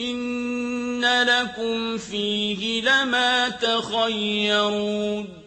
إِنَّ لَكُمْ فِيهِ لَمَا تَخَيَّرُونَ